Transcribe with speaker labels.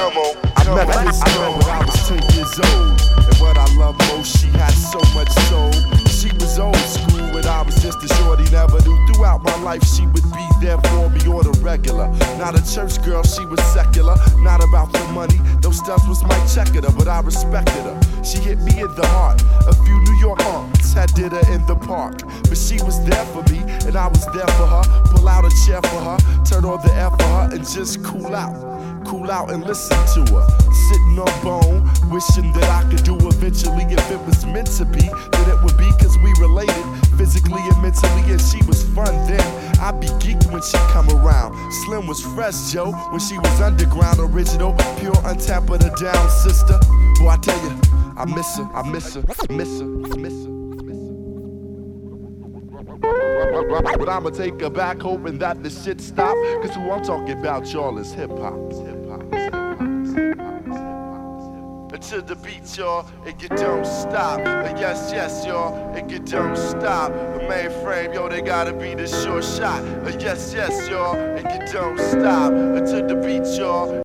Speaker 1: come on. I met this girl when I was 10 years old. And what I love most, she had so much soul. She was old school when I was just a shorty, never knew. Throughout my life, she would be there for me on the regular. Not a church girl, she was secular. Not about the money, those stuff was my checker, but I respected her. She hit me in the heart. A few New York artists had did her in the park. But she was there for me, and I was there for her. Pull out a chair for her, turn on the air for her, and just cool out. Cool out and listen to her. Sitting on bone, wishing that I could do eventually. If it was meant to be, that it would be cause we related physically and mentally. And she was fun then. I'd be geeked when she come around. Slim was fresh, Joe, when she was underground, original, pure, untapped, but a down sister. Boy, I tell you, I miss her, I miss her, I miss her, I miss her. But I'ma take her back, hoping that the shit stop. Cause who I'm talking about, y'all, is hip hop. Hip. To the beat, y'all, and you don't stop. Uh, yes, yes, y'all, and you don't stop. The mainframe, yo, they gotta be the sure shot. Uh, yes, yes, y'all, and you don't stop. To the beat, y'all.